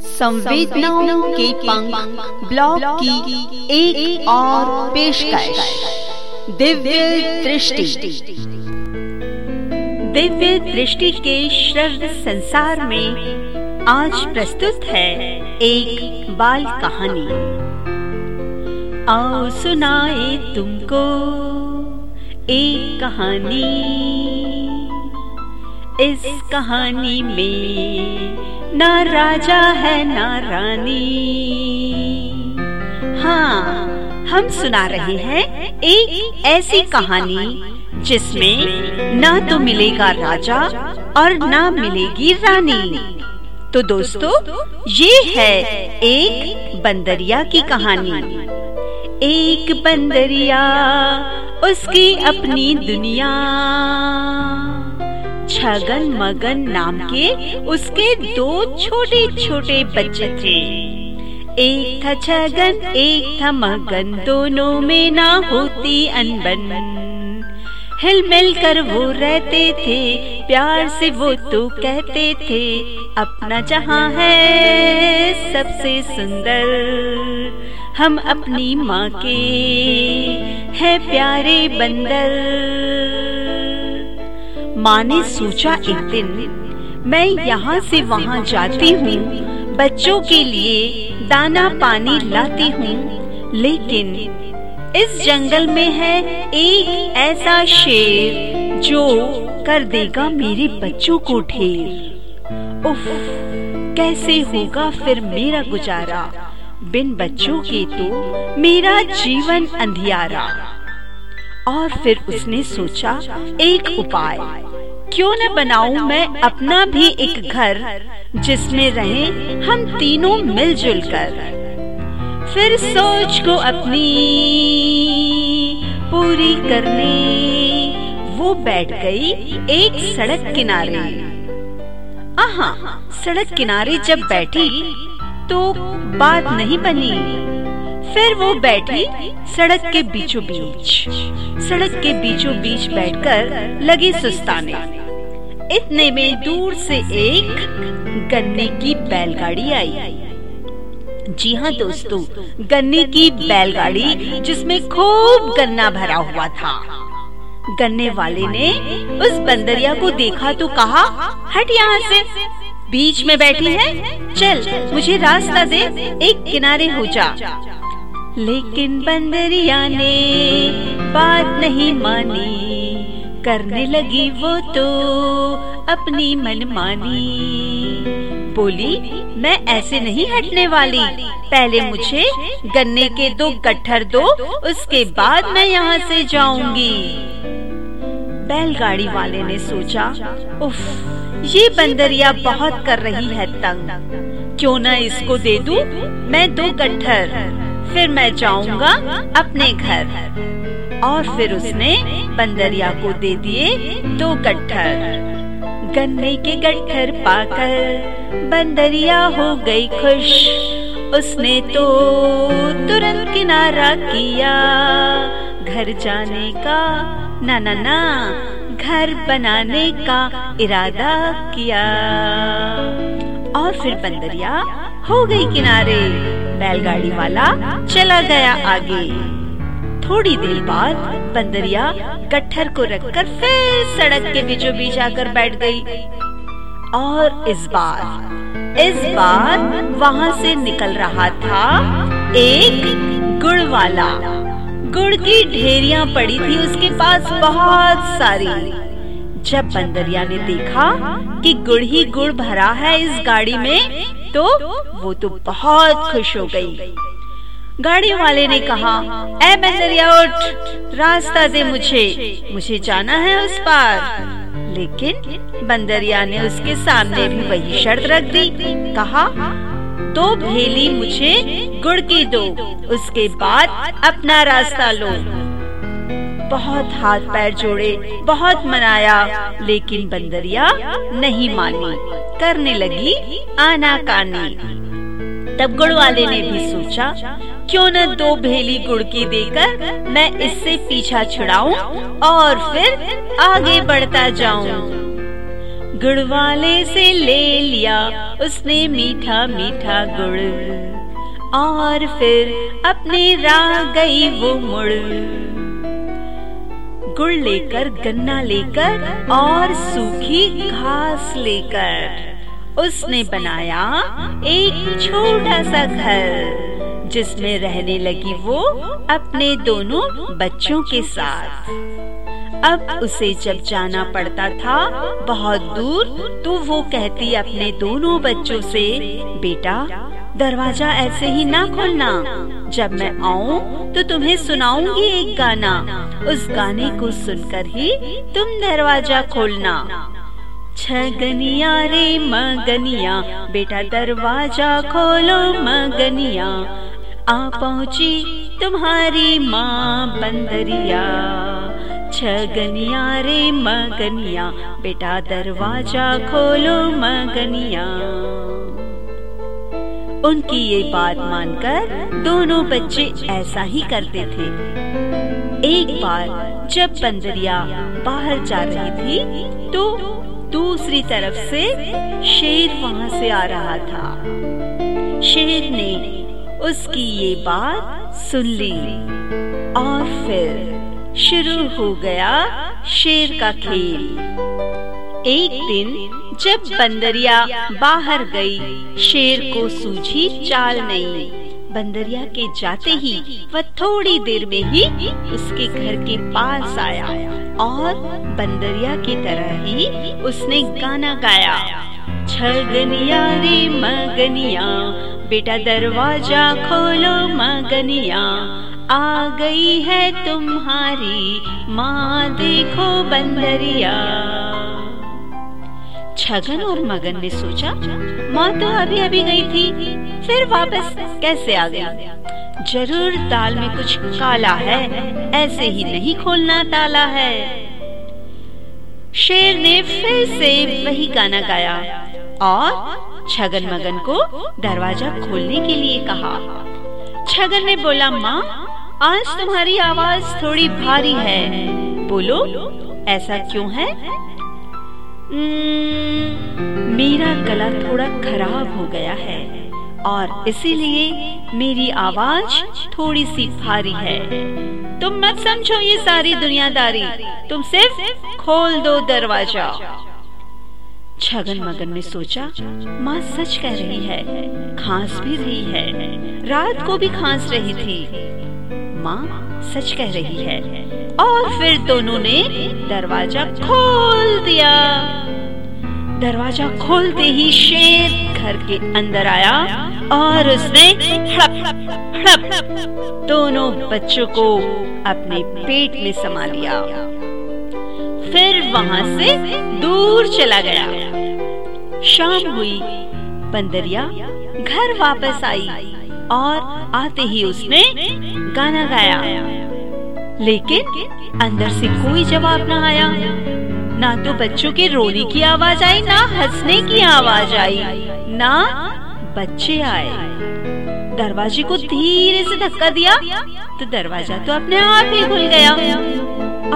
संवेदनाओं के पंख ब्लॉग की एक, एक और पेशकश। दिव्य दृष्टि। दिव्य दृष्टि के श्रव्य संसार में आज प्रस्तुत है एक बाल कहानी। आओ सुनाए तुमको एक कहानी। इस कहानी में ना राजा है, ना रानी। हाँ हम सुना रहे हैं एक ऐसी कहानी जिसमें ना तो मिलेगा राजा और ना मिलेगी रानी। तो दोस्तों, ये है एक बंदरिया की कहानी। एक बंदरिया, उसकी अपनी दुनिया। छगन मगन नाम के उसके दो छोटे छोटे बच्चे थे। एक था छगन, एक था मगन, दोनों में ना होती अनबन। हिल मिल कर वो रहते थे, प्यार से वो तो कहते थे, अपना जहाँ है, सबसे सुंदर, हम अपनी माँ के है प्यारे बंदर। माँ ने सोचा एक दिन, मैं यहाँ से वहाँ जाती हूँ, बच्चों के लिए दाना पानी लाती हूँ, लेकिन इस जंगल में है एक ऐसा शेर जो कर देगा मेरे बच्चों को ढेर। उफ, कैसे होगा फिर मेरा गुजारा? बिन बच्चों के तो मेरा जीवन अंधियारा। और फिर उसने सोचा, एक उपाय। क्यों न बनाऊँ मैं अपना भी एक घर, जिसमें रहे हम तीनों मिलजुल कर फिर सोच को अपनी पूरी करने, वो बैठ गई एक सड़क किनारे। आहा सड़क किनारे जब बैठी तो बात नहीं बनी। फिर वो बैठी सड़क के बीचों बीच सड़क के बीचों बीच बैठकर लगी सुस्ताने। इतने में दूर से एक गन्ने की बैलगाड़ी आई। जी हाँ दोस्तों, गन्ने की बैलगाड़ी जिसमें खूब गन्ना भरा हुआ था। गन्ने वाले ने उस बंदरिया को देखा तो कहा, हट यहाँ से। बीच में बैठी है। चल, मुझे रास्ता दे। एक किनारे हो जा। लेकिन बंदरिया ने बात नहीं मानी। करने लगी वो तो अपनी मनमानी। बोली मैं ऐसे नहीं हटने वाली। पहले मुझे गन्ने के दो गट्ठर दो उसके बाद मैं यहाँ से जाऊँगी। बैलगाड़ी वाले ने सोचा उफ, ये बंदरिया बहुत कर रही है तंग। क्यों न इसको दे दूँ? मैं दो गट्ठर फिर मैं जाऊँगा अपने घर। और फिर उसने बंदरिया को दे दिए दो गट्ठर। गन्ने के गट्ठर पाकर बंदरिया हो गई खुश। उसने तो तुरंत किनारा किया। घर जाने का, ना ना ना, घर बनाने का इरादा किया। और फिर बंदरिया हो गई किनारे। बैलगाड़ी वाला चला गया आगे। थोड़ी देर बाद बंदरिया गट्ठर को रखकर फिर सड़क के बीचों बीच आकर बैठ गई। और इस बार इस बार वहाँ से निकल रहा था एक गुड़ वाला गुड़ की ढेरिया पड़ी थी उसके पास बहुत सारी। जब बंदरिया ने देखा कि गुड़ ही गुड़ भरा है इस गाड़ी में तो वो तो बहुत खुश हो गई। गाड़ी वाले ने कहा, ए बंदरिया उठ। रास्ता दे मुझे। मुझे जाना है उस पार। लेकिन बंदरिया ने उसके सामने भी वही शर्त रख दी। कहा दो भेली मुझे गुड़ की दो। उसके बाद अपना रास्ता लो। बहुत हाथ पैर जोड़े, बहुत मनाया, लेकिन बंदरिया नहीं मानी। करने लगी आना कानी तब गुड़ वाले ने भी सोचा, क्यों न दो भेली गुड़ की देकर मैं इससे पीछा छुड़ाऊं और फिर आगे बढ़ता जाऊँ। गुड़ वाले से ले लिया उसने मीठा मीठा गुड़, और फिर अपनी राह गई वो मुड़। गुड़ लेकर, गन्ना लेकर और सूखी घास लेकर। उसने बनाया एक छोटा सा घर, जिसमें रहने लगी वो अपने दोनों बच्चों के साथ। अब उसे जब जाना पड़ता था बहुत दूर तो वो कहती अपने दोनों बच्चों से, बेटा, दरवाज़ा ऐसे ही ना खोलना। जब मैं आऊँ तो तुम्हें सुनाऊँगी एक गाना। उस गाने को सुनकर ही तुम दरवाज़ा खोलना। छगनिया रे मगनिया, बेटा दरवाज़ा खोलो मगनिया। आ पहुँची तुम्हारी माँ बंदरिया। छगनिया रे मगनिया, बेटा दरवाज़ा खोलो मगनिया। उनकी ये बात मानकर दोनों बच्चे ऐसा ही करते थे। एक बार जब बंदरिया बाहर जा रही थी तो दूसरी तरफ़ से शेर वहाँ से आ रहा था। शेर ने उसकी ये बात सुन ली और फिर शुरू हो गया शेर का खेल। एक दिन जब बंदरिया बाहर गई, शेर को सूझी चाल नहीं। बंदरिया के जाते ही वह थोड़ी देर में ही उसके घर के पास आया और बंदरिया की तरह ही उसने गाना गाया। छगनिया रे मगनिया, बेटा दरवाज़ा खोलो मगनिया। आ गई है तुम्हारी माँ, देखो बंदरिया। छगन और मगन ने सोचा, माँ तो अभी अभी गई थी। फिर वापस कैसे आ गई? ज़रूर ताल में कुछ काला है, ऐसे ही नहीं खोलना ताला है। शेर ने फिर से वही गाना गाया और छगन मगन को दरवाज़ा खोलने के लिए कहा। छगन ने बोला, माँ, आज तुम्हारी आवाज़ थोड़ी भारी है। बोलो, ऐसा क्यों है? मेरा गला थोड़ा खराब हो गया है। और इसीलिए मेरी आवाज़ थोड़ी सी भारी है। तुम मत समझो ये सारी दुनियादारी। तुम सिर्फ़ खोल दो दरवाज़ा। छगन मगन ने सोचा, माँ सच कह रही है, खांस भी रही है, रात को भी खांस रही थी। माँ सच कह रही है। और फिर दोनों ने दरवाज़ा खोल दिया। दरवाज़ा खोलते ही शेर घर के अंदर आया और उसने हड़प हड़प दोनों बच्चों को अपने पेट में समा लिया। फिर वहाँ से दूर चला गया। शाम हुई, बंदरिया घर वापस आई और आते ही उसने गाना गाया। लेकिन अंदर से कोई जवाब न आया। ना तो बच्चों के रोने की आवाज़ आई, ना हंसने की आवाज़ आई। ना बच्चे आए। दरवाजे को धीरे से धक्का दिया तो दरवाज़ा तो अपने आप ही खुल गया।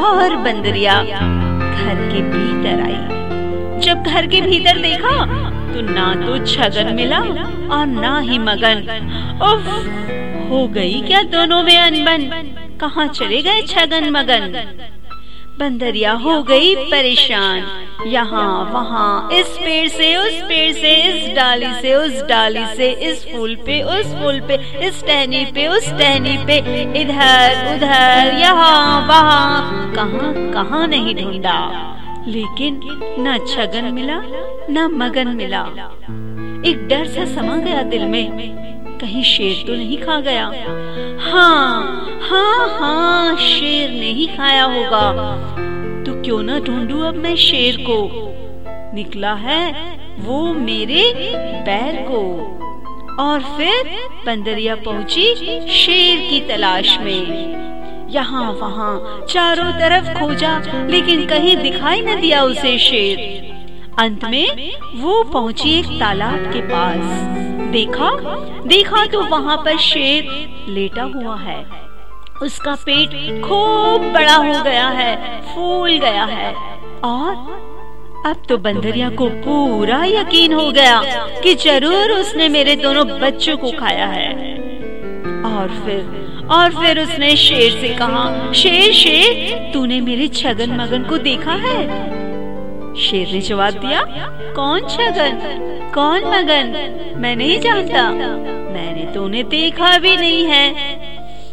और बंदरिया घर के भीतर आई। जब घर के भीतर देखा तो ना तो छगन मिला और ना ही मगन। उफ, हो गई क्या दोनों में अनबन? कहाँ चले गए छगन मगन? बंदरिया हो गई परेशान। यहाँ, वहाँ। इस पेड़ से, उस पेड़ से, इस डाली से, उस डाली से, इस फूल पे, उस फूल पे, इस टहनी पे, उस टहनी पे। इधर, उधर, यहाँ, वहाँ। कहाँ कहाँ नहीं ढूंढा। लेकिन न छगन मिला, न मगन मिला। एक डर सा समा गया दिल में। कहीं शेर तो नहीं खा गया। हाँ हाँ हाँ शेर नहीं खाया होगा। क्यों ना ढूंढू अब मैं शेर को? निकला है वो मेरे पैर को। और फिर बंदरिया पहुँची शेर की तलाश में। यहाँ वहाँ चारों तरफ़ खोजा, लेकिन कहीं दिखाई न दिया उसे शेर। अंत में वो पहुँची एक तालाब के पास। देखा? देखा तो वहाँ पर शेर लेटा हुआ है। उसका पेट खूब बड़ा हो गया है, फूल गया है। और अब तो बंदरिया को पूरा यकीन हो गया कि ज़रूर उसने मेरे दोनों बच्चों को खाया है। और फिर और फिर उसने शेर से कहा, शेर शेर, तूने मेरे छगन मगन को देखा है? शेर ने जवाब दिया, कौन छगन? कौन मगन? मैं नहीं जानता। मैंने तो उन्हें देखा भी नहीं है।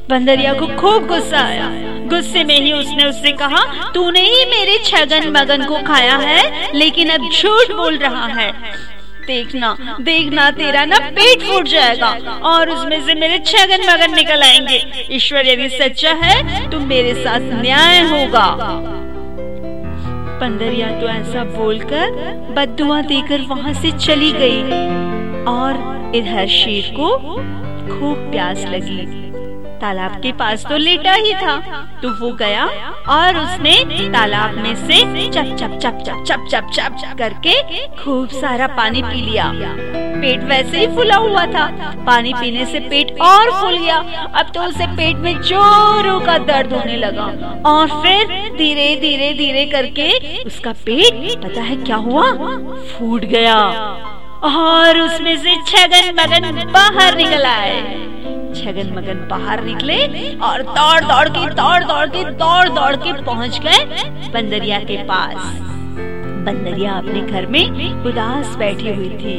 बंदरिया को खूब गुस्सा आया। गुस्से में ही उसने उससे कहा, तूने ही मेरे छगन मगन को खाया है, लेकिन अब झूठ बोल रहा है। देखना देखना, तेरा ना पेट फूट जाएगा, और उसमें से मेरे छगन मगन निकल आएँगे। ईश्वर यदि सच्चा है तो मेरे साथ न्याय होगा। पंदरिया तो ऐसा बोलकर बदुआ देकर वहाँ से चली गई, और इधर शेर को खूब प्यास लगी। तालाब के पास तो लेटा ही था। तो वो गया और उसने तालाब में से चप चप चप चप चप चप चप करके खूब सारा पानी पी लिया। पेट वैसे ही फुला हुआ था। पानी पीने से पेट और फूल गया। अब तो उसे पेट में जोरों का दर्द होने लगा। और फिर धीरे धीरे धीरे करके उसका पेट, पता है क्या हुआ? फूट गया। और उसमें से छगन मगन बाहर निकल आए। छगन मगन बाहर निकले और दौड़ दौड़ के, दौड़ दौड़ के, दौड़ दौड़ के पहुँच गए बंदरिया के पास। बंदरिया अपने घर में उदास बैठी हुई थी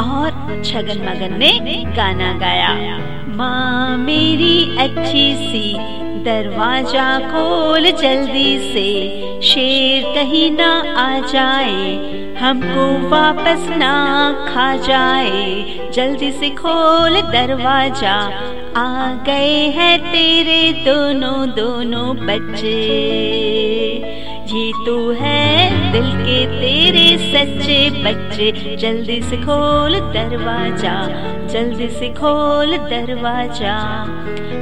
और छगन मगन ने गाना गाया, माँ मेरी अच्छी सी, दरवाज़ा खोल जल्दी से, शेर कहीं ना आ जाए हमको वापस ना खा जाए। जल्दी से खोल दरवाज़ा। आ गए हैं तेरे दोनों दोनों बच्चे। ये तो है दिल के तेरे सच्चे बच्चे जल्दी से खोल दरवाज़ा, जल्दी से खोल दरवाज़ा।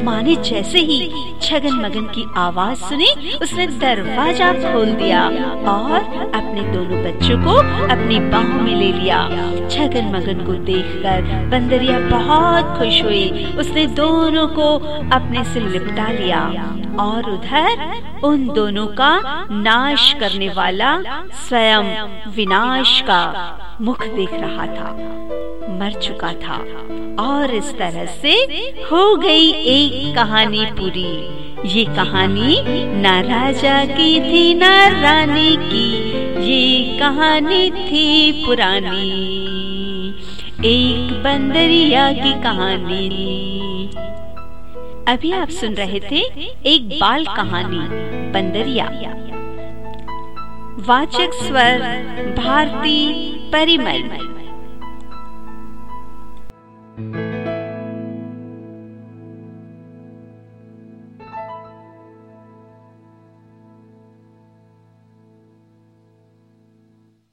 माँ ने जैसे ही छगन मगन की आवाज़ सुनी, उसने दरवाज़ा खोल दिया और अपने दोनों बच्चों को अपनी बाहों में ले लिया। छगन मगन को देखकर बंदरिया बहुत खुश हुई। उसने दोनों को अपने से लिपटा लिया। और उधर उन दोनों का नाश करने वाला स्वयं विनाश का मुख देख रहा था। मर चुका था और इस तरह से हो गई एक कहानी पूरी। ये कहानी न राजा की थी, न रानी की। ये कहानी थी पुरानी। एक बंदरिया की कहानी। अभी आप सुन रहे थे एक बाल कहानी बंदरिया। वाचक स्वर भारती परिमल।